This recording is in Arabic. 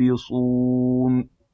يبصون